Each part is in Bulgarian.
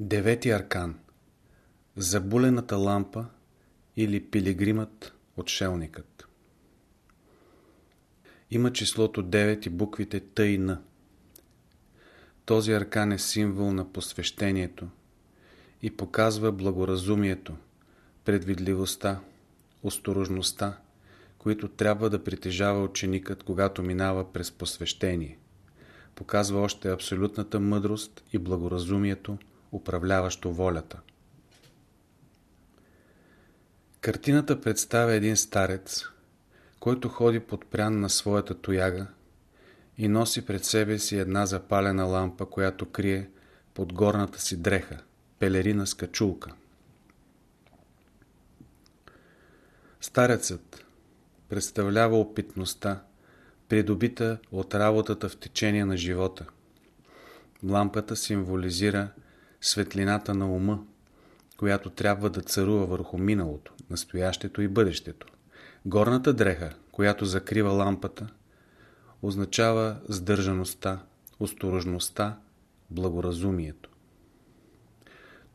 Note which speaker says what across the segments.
Speaker 1: Девети аркан Забулената лампа или пилигримът отшелникът Има числото 9 и буквите Т и Н. Този аркан е символ на посвещението и показва благоразумието, предвидливостта, осторожността, които трябва да притежава ученикът, когато минава през посвещение. Показва още абсолютната мъдрост и благоразумието, управляващо волята. Картината представя един старец, който ходи подпрян на своята тояга и носи пред себе си една запалена лампа, която крие под горната си дреха, пелерина с качулка. Старецът представлява опитността, придобита от работата в течение на живота. Лампата символизира светлината на ума, която трябва да царува върху миналото, настоящето и бъдещето. Горната дреха, която закрива лампата, означава сдържаността, осторожността, благоразумието.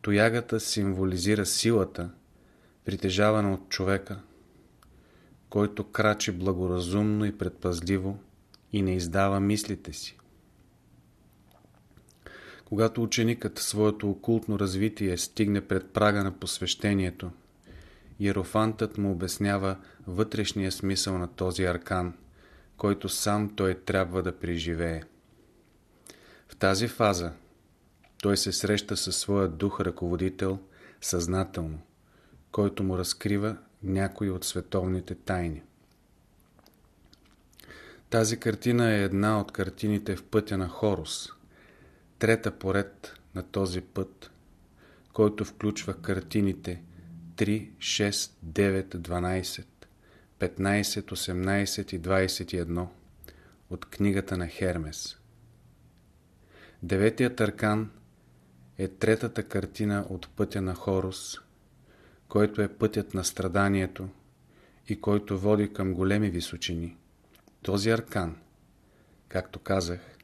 Speaker 1: Тоягата символизира силата, притежавана от човека, който крачи благоразумно и предпазливо и не издава мислите си. Когато ученикът своето окултно развитие стигне пред прага на посвещението, Иерофантът му обяснява вътрешния смисъл на този аркан, който сам той трябва да преживее. В тази фаза той се среща със своя дух ръководител съзнателно, който му разкрива някои от световните тайни. Тази картина е една от картините в пътя на Хорус – трета поред на този път, който включва картините 3, 6, 9, 12, 15, 18 и 21 от книгата на Хермес. Деветият аркан е третата картина от пътя на Хорус, който е пътят на страданието и който води към големи височини. Този аркан, както казах,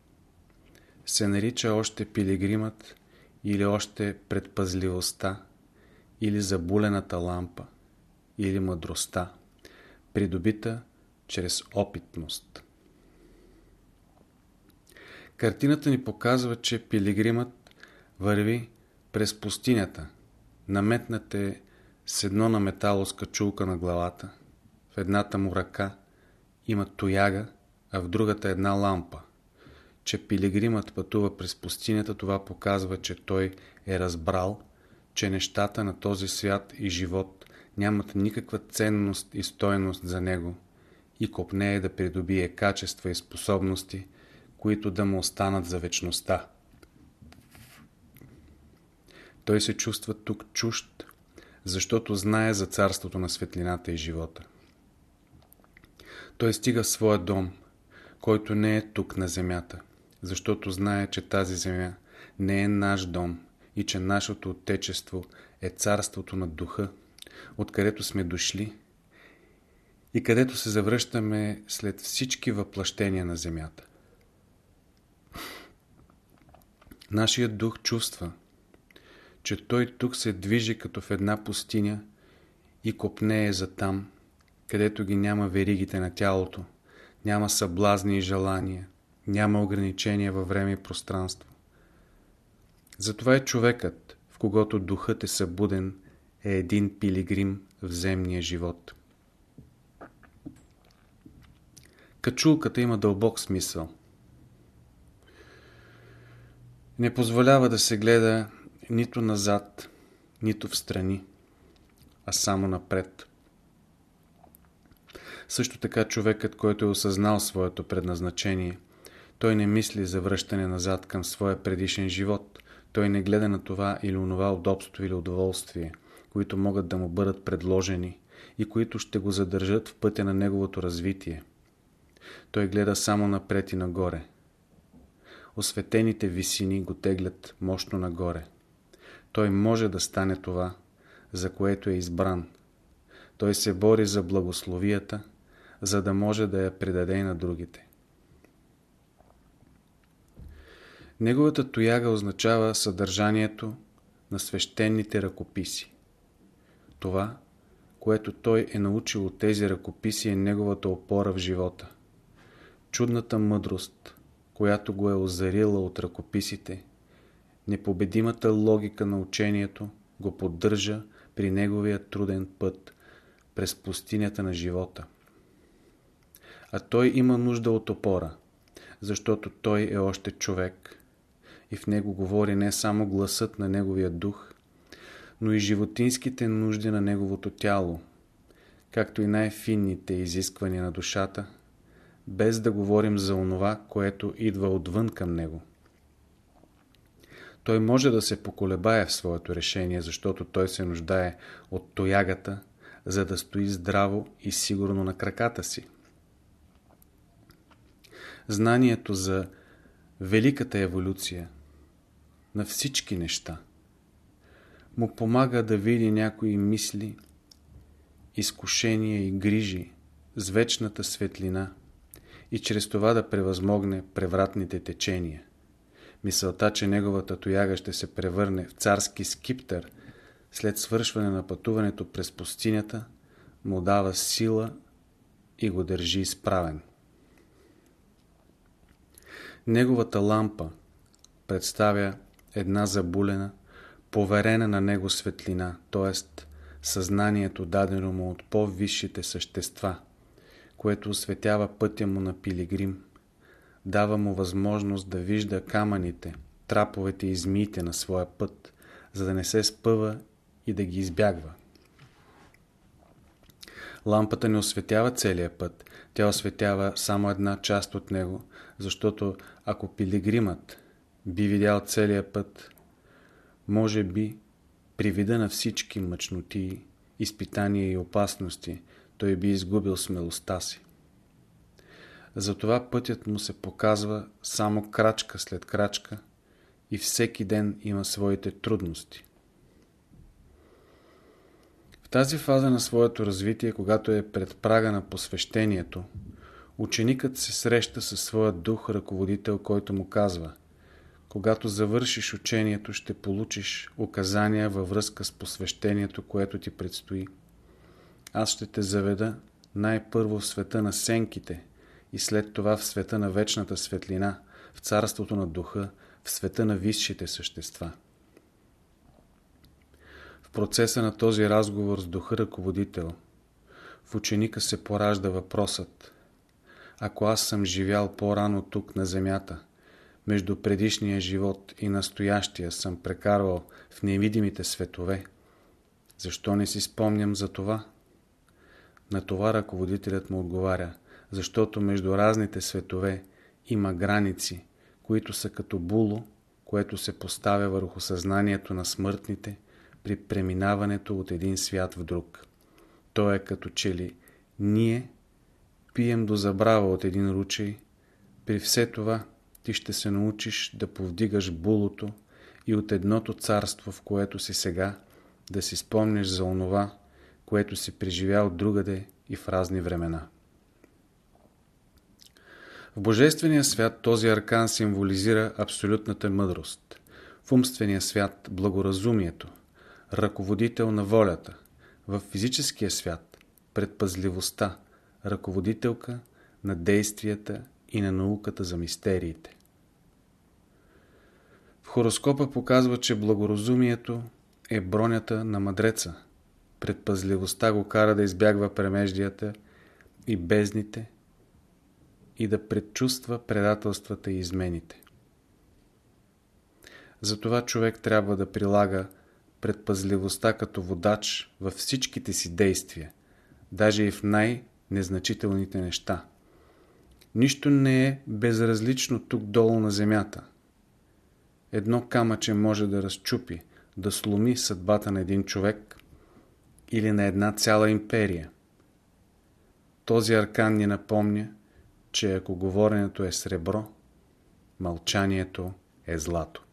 Speaker 1: се нарича още пилигримът или още предпазливостта или забулената лампа или мъдростта, придобита чрез опитност. Картината ни показва, че пилигримът върви през пустинята, наметнате с едно на металоска чулка на главата, в едната му ръка има тояга, а в другата една лампа – че пилигримът пътува през пустинята, това показва, че той е разбрал, че нещата на този свят и живот нямат никаква ценност и стойност за него и копнее да придобие качества и способности, които да му останат за вечността. Той се чувства тук чужд, защото знае за царството на светлината и живота. Той стига в своя дом, който не е тук на земята защото знае, че тази земя не е наш дом и че нашето Отечество е царството на духа, откъдето сме дошли и където се завръщаме след всички въплъщения на земята. Нашият дух чувства, че той тук се движи като в една пустиня и копнее за там, където ги няма веригите на тялото, няма съблазни и желания, няма ограничения във време и пространство. Затова е човекът, в когото духът е събуден, е един пилигрим в земния живот. Качулката има дълбок смисъл. Не позволява да се гледа нито назад, нито в страни, а само напред. Също така човекът, който е осъзнал своето предназначение – той не мисли за връщане назад към своя предишен живот. Той не гледа на това или онова удобство или удоволствие, които могат да му бъдат предложени и които ще го задържат в пътя на неговото развитие. Той гледа само напред и нагоре. Осветените висини го теглят мощно нагоре. Той може да стане това, за което е избран. Той се бори за благословията, за да може да я предаде на другите. Неговата тояга означава съдържанието, на свещените ръкописи. Това, което той е научил от тези ръкописи е неговата опора в живота. Чудната мъдрост, която го е озарила от ръкописите, непобедимата логика на учението го поддържа при неговия труден път през пустинята на живота. А той има нужда от опора, защото той е още човек и в него говори не само гласът на неговия дух, но и животинските нужди на неговото тяло, както и най-финните изисквания на душата, без да говорим за онова, което идва отвън към него. Той може да се поколебае в своето решение, защото той се нуждае от тоягата, за да стои здраво и сигурно на краката си. Знанието за великата еволюция на всички неща му помага да види някои мисли, изкушения и грижи с вечната светлина и чрез това да превъзмогне превратните течения. Мисълта, че неговата тояга ще се превърне в царски скиптър след свършване на пътуването през пустинята, му дава сила и го държи изправен. Неговата лампа представя една забулена, поверена на него светлина, т.е. съзнанието дадено му от по-висшите същества, което осветява пътя му на пилигрим, дава му възможност да вижда камъните, траповете и змиите на своя път, за да не се спъва и да ги избягва. Лампата не осветява целия път, тя осветява само една част от него, защото ако пилигримът би видял целия път, може би при вида на всички мъчноти, изпитания и опасности, той би изгубил смелостта си. Затова пътят му се показва само крачка след крачка и всеки ден има своите трудности. В тази фаза на своето развитие, когато е пред прага на посвещението, ученикът се среща със своя дух ръководител, който му казва Когато завършиш учението, ще получиш указания във връзка с посвещението, което ти предстои. Аз ще те заведа най-първо в света на сенките и след това в света на вечната светлина, в царството на духа, в света на висшите същества процеса на този разговор с духа ръководител в ученика се поражда въпросът Ако аз съм живял по-рано тук на земята, между предишния живот и настоящия съм прекарвал в невидимите светове, защо не си спомням за това? На това ръководителят му отговаря, защото между разните светове има граници, които са като було, което се поставя върху съзнанието на смъртните при преминаването от един свят в друг. То е като че ли ние пием до забрава от един ручей, при все това ти ще се научиш да повдигаш булото и от едното царство, в което си сега, да си спомнеш за онова, което си преживял другаде и в разни времена. В Божествения свят този аркан символизира абсолютната мъдрост. В умствения свят – благоразумието – ръководител на волята, в физическия свят предпазливостта, ръководителка на действията и на науката за мистериите. В хороскопа показва, че благоразумието е бронята на мъдреца. Предпазливостта го кара да избягва премеждията и бездните и да предчувства предателствата и измените. Затова човек трябва да прилага предпазливостта като водач във всичките си действия, даже и в най-незначителните неща. Нищо не е безразлично тук долу на земята. Едно камъче може да разчупи, да сломи съдбата на един човек или на една цяла империя. Този аркан ни напомня, че ако говоренето е сребро, мълчанието е злато.